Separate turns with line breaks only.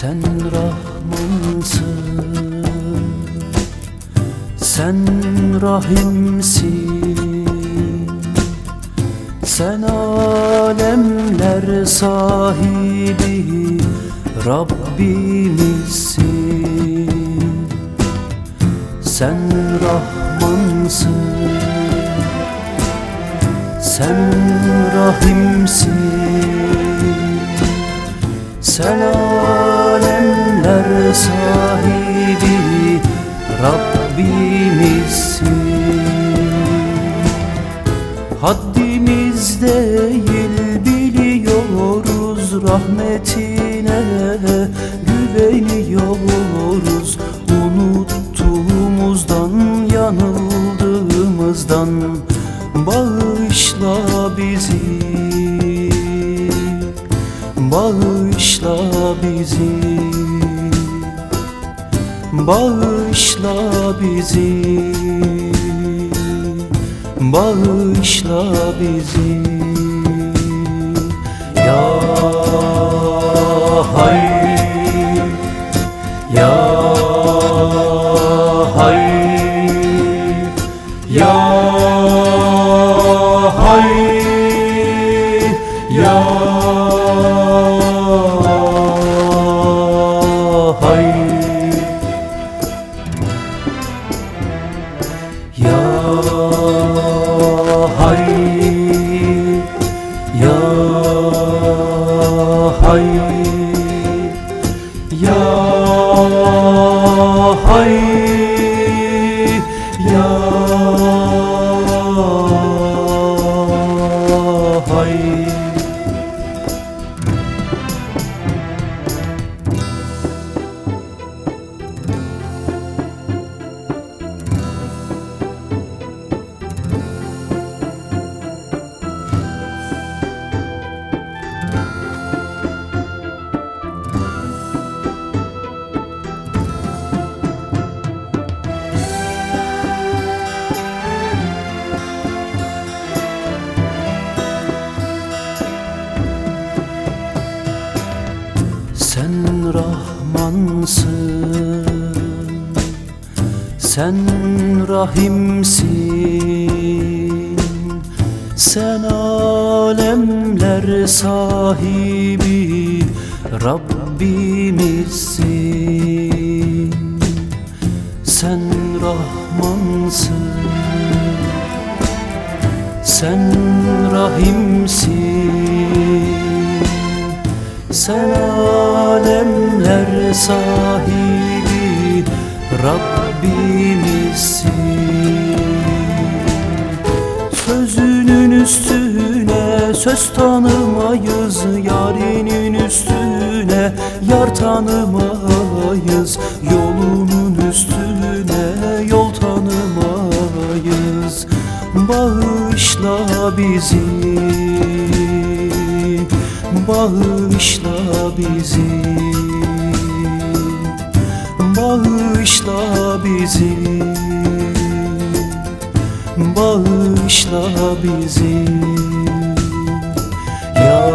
Sen Rahmansın. Sen Rahimsin. Sen alemler sahibi Rabbimizsin. Sen Rahmansın. Sen Rahimsin. Sen Rabbimizsin. Haddimiz değil biliyoruz rahmetine güveniyoruz. Unuttuğumuzdan yanıldığımızdan bağışla bizi. Bağışla bizi Bağışla bizi. Bağışla bizi. Ya Hay. Ya Hay. Ya Hay. Ya Hay Ya Hay Ya Hay Ya Rahmansın Sen Rahimsin. Sen alemler sahibi Rabbimizsin. Sen Rahmansın. Sen Rahimsin. Sen alemler sahibi Rabbimizsin Sözünün üstüne söz tanımayız Yarinin üstüne yar tanımayız Yolunun üstüne yol tanımayız. Bağışla bizi Bağışla bizi Bağışla bizi. Bağışla bizi. Ya